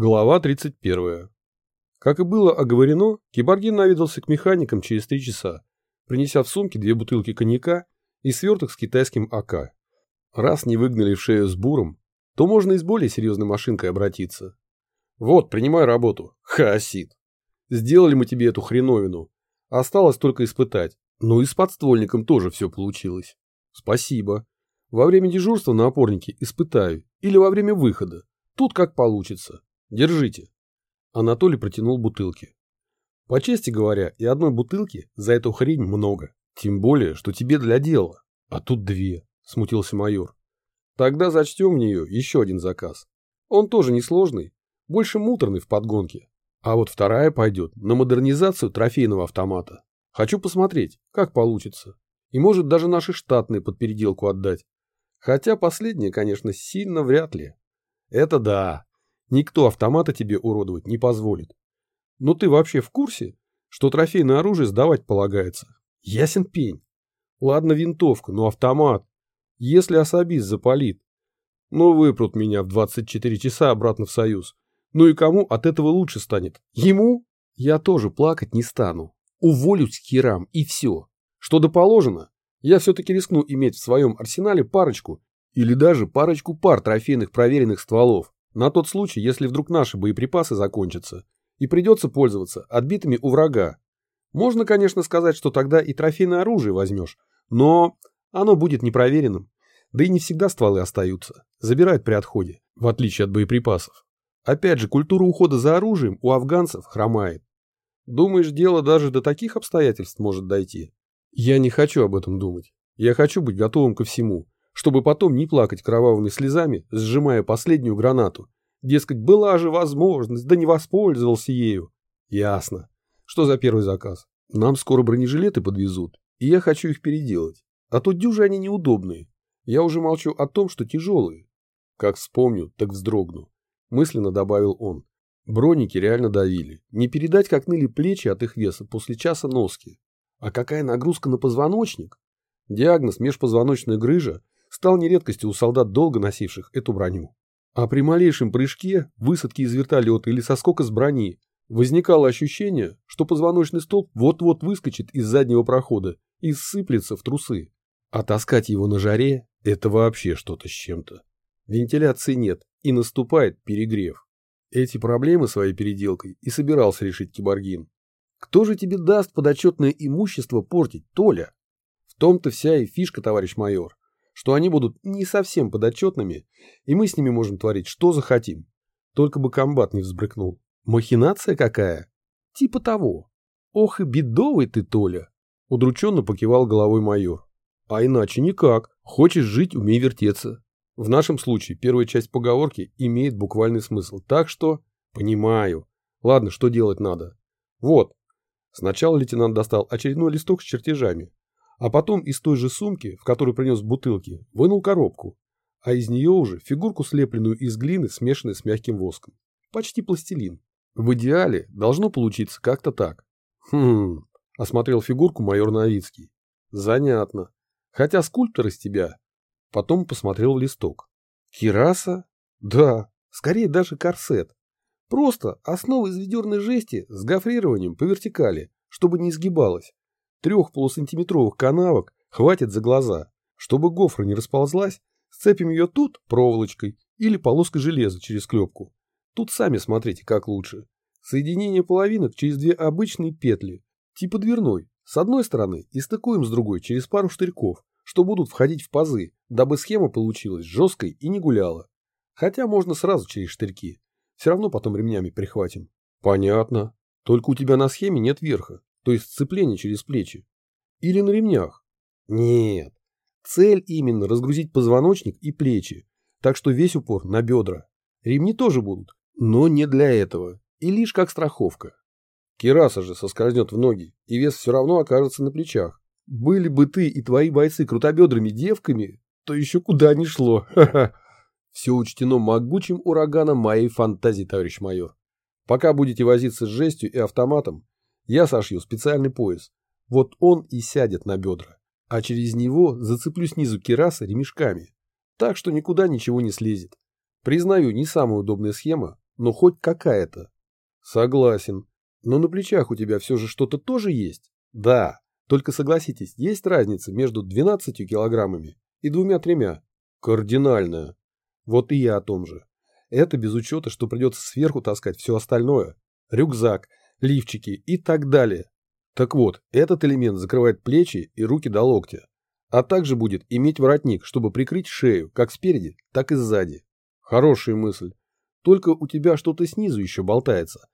Глава 31. Как и было оговорено, Киборгин наведался к механикам через три часа, принеся в сумке две бутылки коньяка и сверток с китайским АК. Раз не выгнали в шею с буром, то можно и с более серьезной машинкой обратиться. Вот, принимай работу. Хаосит. Сделали мы тебе эту хреновину. Осталось только испытать. Ну и с подствольником тоже все получилось. Спасибо. Во время дежурства на опорнике испытаю. Или во время выхода. Тут как получится. Держите. Анатолий протянул бутылки. По чести говоря, и одной бутылки за эту хрень много. Тем более, что тебе для дела. А тут две, смутился майор. Тогда зачтем в нее еще один заказ. Он тоже несложный, больше муторный в подгонке. А вот вторая пойдет на модернизацию трофейного автомата. Хочу посмотреть, как получится. И может даже наши штатные под переделку отдать. Хотя последнее, конечно, сильно вряд ли. Это да, Никто автомата тебе уродовать не позволит. Но ты вообще в курсе, что трофейное оружие сдавать полагается? Ясен пень. Ладно винтовка, но автомат. Если особист запалит. Ну выпрут меня в 24 часа обратно в Союз. Ну и кому от этого лучше станет? Ему? Я тоже плакать не стану. Уволюсь к херам и все. Что да положено, я все-таки рискну иметь в своем арсенале парочку или даже парочку пар трофейных проверенных стволов. На тот случай, если вдруг наши боеприпасы закончатся, и придется пользоваться отбитыми у врага. Можно, конечно, сказать, что тогда и трофейное оружие возьмешь, но оно будет непроверенным. Да и не всегда стволы остаются, забирают при отходе, в отличие от боеприпасов. Опять же, культура ухода за оружием у афганцев хромает. Думаешь, дело даже до таких обстоятельств может дойти? Я не хочу об этом думать. Я хочу быть готовым ко всему чтобы потом не плакать кровавыми слезами, сжимая последнюю гранату. Дескать, была же возможность, да не воспользовался ею. Ясно. Что за первый заказ? Нам скоро бронежилеты подвезут, и я хочу их переделать. А то дюжи они неудобные. Я уже молчу о том, что тяжелые. Как вспомню, так вздрогну. Мысленно добавил он. Броники реально давили. Не передать, как ныли плечи от их веса после часа носки. А какая нагрузка на позвоночник? Диагноз межпозвоночная грыжа стал нередкостью у солдат, долго носивших эту броню. А при малейшем прыжке, высадке из вертолета или соскока с брони, возникало ощущение, что позвоночный столб вот-вот выскочит из заднего прохода и сыплется в трусы. А таскать его на жаре – это вообще что-то с чем-то. Вентиляции нет, и наступает перегрев. Эти проблемы своей переделкой и собирался решить Киборгин. Кто же тебе даст подотчетное имущество портить, Толя? В том-то вся и фишка, товарищ майор что они будут не совсем подотчетными, и мы с ними можем творить, что захотим. Только бы комбат не взбрыкнул. Махинация какая? Типа того. Ох и бедовый ты, Толя. Удрученно покивал головой майор. А иначе никак. Хочешь жить, умей вертеться. В нашем случае первая часть поговорки имеет буквальный смысл. Так что... Понимаю. Ладно, что делать надо? Вот. Сначала лейтенант достал очередной листок с чертежами, а потом из той же сумки, в которую принес бутылки, вынул коробку, а из нее уже фигурку, слепленную из глины, смешанной с мягким воском. Почти пластилин. В идеале должно получиться как-то так. Хм, осмотрел фигурку майор Новицкий. Занятно. Хотя скульптор из тебя. Потом посмотрел листок. Кираса? Да, скорее даже корсет. Просто основа из ведерной жести с гофрированием по вертикали, чтобы не изгибалась. Трех полусантиметровых канавок хватит за глаза. Чтобы гофра не расползлась, сцепим ее тут проволочкой или полоской железа через клепку. Тут сами смотрите, как лучше. Соединение половинок через две обычные петли, типа дверной, с одной стороны и стыкуем с другой через пару штырьков, что будут входить в пазы, дабы схема получилась жесткой и не гуляла. Хотя можно сразу через штырьки. Все равно потом ремнями прихватим. Понятно. Только у тебя на схеме нет верха то есть сцепление через плечи. Или на ремнях. Нет. Цель именно разгрузить позвоночник и плечи, так что весь упор на бедра. Ремни тоже будут, но не для этого, и лишь как страховка. Кираса же соскользнет в ноги, и вес все равно окажется на плечах. Были бы ты и твои бойцы крутобедрыми девками, то еще куда ни шло. Все учтено могучим ураганом моей фантазии, товарищ майор. Пока будете возиться с жестью и автоматом, я сошью специальный пояс. Вот он и сядет на бедра. А через него зацеплю снизу кираса ремешками. Так что никуда ничего не слезет. Признаю, не самая удобная схема, но хоть какая-то. Согласен. Но на плечах у тебя все же что-то тоже есть? Да. Только согласитесь, есть разница между 12 килограммами и двумя-тремя? Кардинальная. Вот и я о том же. Это без учета, что придется сверху таскать все остальное. Рюкзак, лифчики и так далее. Так вот, этот элемент закрывает плечи и руки до локтя. А также будет иметь воротник, чтобы прикрыть шею, как спереди, так и сзади. Хорошая мысль. Только у тебя что-то снизу еще болтается.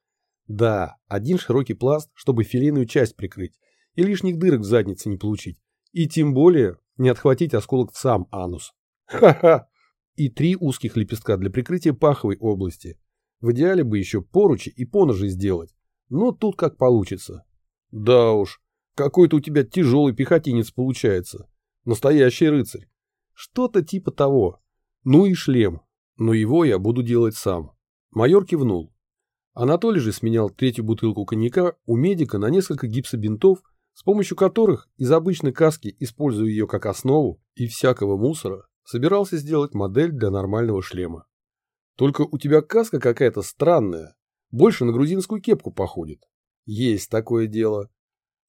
Да, один широкий пласт, чтобы филейную часть прикрыть и лишних дырок в заднице не получить. И тем более не отхватить осколок в сам анус. Ха-ха! И три узких лепестка для прикрытия паховой области. В идеале бы еще поручи и поножи сделать. Но тут как получится. Да уж, какой-то у тебя тяжелый пехотинец получается. Настоящий рыцарь. Что-то типа того. Ну и шлем. Но его я буду делать сам. Майор кивнул. Анатолий же сменял третью бутылку коньяка у медика на несколько гипсобинтов с помощью которых из обычной каски, используя ее как основу, и всякого мусора, собирался сделать модель для нормального шлема. Только у тебя каска какая-то странная, больше на грузинскую кепку походит. Есть такое дело.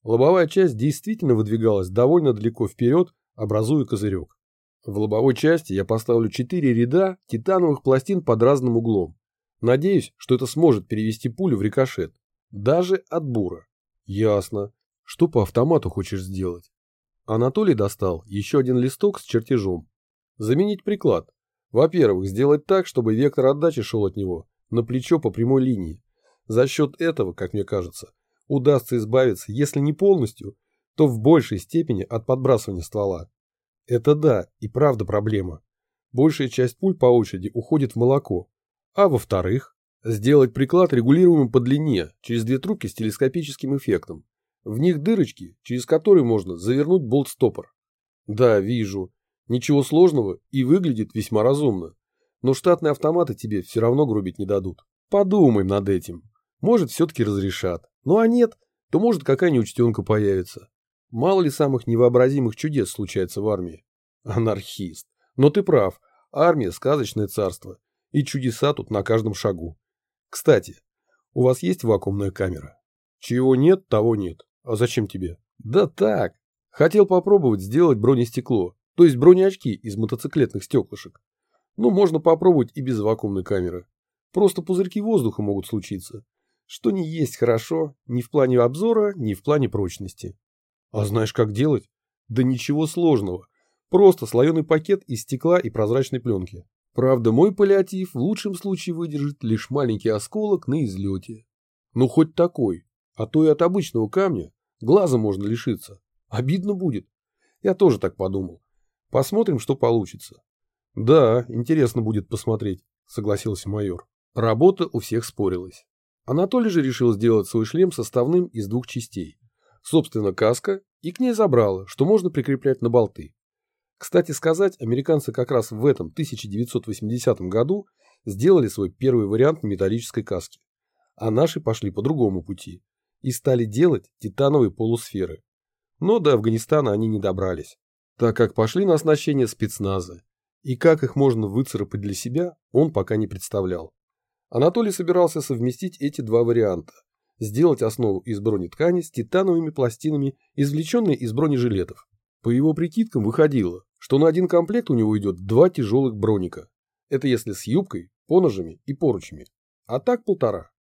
Лобовая часть действительно выдвигалась довольно далеко вперед, образуя козырек. В лобовой части я поставлю четыре ряда титановых пластин под разным углом. Надеюсь, что это сможет перевести пулю в рикошет. Даже от бура. Ясно. Что по автомату хочешь сделать? Анатолий достал еще один листок с чертежом. Заменить приклад. Во-первых, сделать так, чтобы вектор отдачи шел от него на плечо по прямой линии. За счет этого, как мне кажется, удастся избавиться, если не полностью, то в большей степени от подбрасывания ствола. Это да, и правда проблема. Большая часть пуль по очереди уходит в молоко. А во-вторых, сделать приклад регулируемым по длине через две трубки с телескопическим эффектом. В них дырочки, через которые можно завернуть болт-стопор. Да, вижу. Ничего сложного и выглядит весьма разумно. Но штатные автоматы тебе все равно грубить не дадут. Подумай над этим. Может, все-таки разрешат. Ну а нет, то может какая-нибудь учтенка появится. Мало ли самых невообразимых чудес случается в армии. Анархист. Но ты прав. Армия – сказочное царство. И чудеса тут на каждом шагу. Кстати, у вас есть вакуумная камера? Чего нет, того нет. А зачем тебе? Да так. Хотел попробовать сделать бронестекло, то есть бронеочки из мотоциклетных стеклышек. Ну, можно попробовать и без вакуумной камеры. Просто пузырьки воздуха могут случиться. Что не есть хорошо ни в плане обзора, ни в плане прочности. А знаешь, как делать? Да ничего сложного. Просто слоеный пакет из стекла и прозрачной пленки. Правда, мой паллиатив в лучшем случае выдержит лишь маленький осколок на излете. Ну, хоть такой. А то и от обычного камня Глаза можно лишиться. Обидно будет. Я тоже так подумал. Посмотрим, что получится. Да, интересно будет посмотреть, согласился майор. Работа у всех спорилась. Анатолий же решил сделать свой шлем составным из двух частей. Собственно, каска и к ней забрала, что можно прикреплять на болты. Кстати сказать, американцы как раз в этом 1980 году сделали свой первый вариант металлической каски. А наши пошли по другому пути и стали делать титановые полусферы. Но до Афганистана они не добрались, так как пошли на оснащение спецназа, и как их можно выцарапать для себя, он пока не представлял. Анатолий собирался совместить эти два варианта, сделать основу из бронеткани с титановыми пластинами, извлеченные из бронежилетов. По его прикидкам выходило, что на один комплект у него идет два тяжелых броника. Это если с юбкой, поножами и поручами. А так полтора.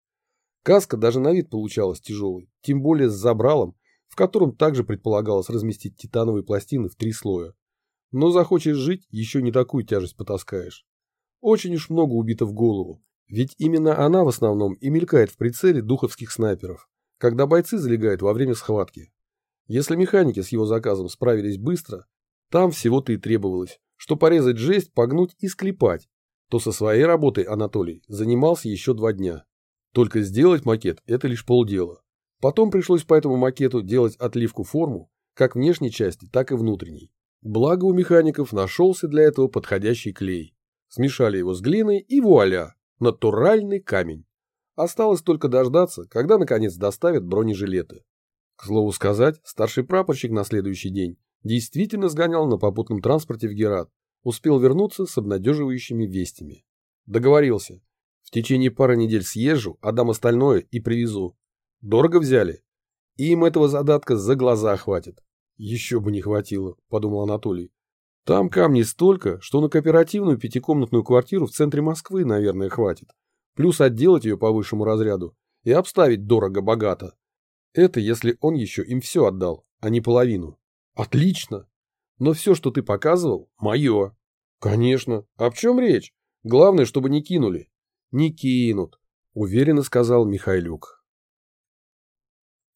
Каска даже на вид получалась тяжелой, тем более с забралом, в котором также предполагалось разместить титановые пластины в три слоя. Но захочешь жить, еще не такую тяжесть потаскаешь. Очень уж много убито в голову, ведь именно она в основном и мелькает в прицеле духовских снайперов, когда бойцы залегают во время схватки. Если механики с его заказом справились быстро, там всего-то и требовалось, что порезать жесть, погнуть и склепать, то со своей работой Анатолий занимался еще два дня. Только сделать макет – это лишь полдела. Потом пришлось по этому макету делать отливку форму, как внешней части, так и внутренней. Благо у механиков нашелся для этого подходящий клей. Смешали его с глиной и вуаля, натуральный камень. Осталось только дождаться, когда наконец доставят бронежилеты. К слову сказать, старший прапорщик на следующий день действительно сгонял на попутном транспорте в Герат, успел вернуться с обнадеживающими вестями. Договорился, В течение пары недель съезжу, отдам остальное и привезу. Дорого взяли? Им этого задатка за глаза хватит. Еще бы не хватило, подумал Анатолий. Там камней столько, что на кооперативную пятикомнатную квартиру в центре Москвы, наверное, хватит. Плюс отделать ее по высшему разряду и обставить дорого-богато. Это если он еще им все отдал, а не половину. Отлично. Но все, что ты показывал, мое. Конечно. А в чем речь? Главное, чтобы не кинули. Не кинут, уверенно сказал Михайлюк.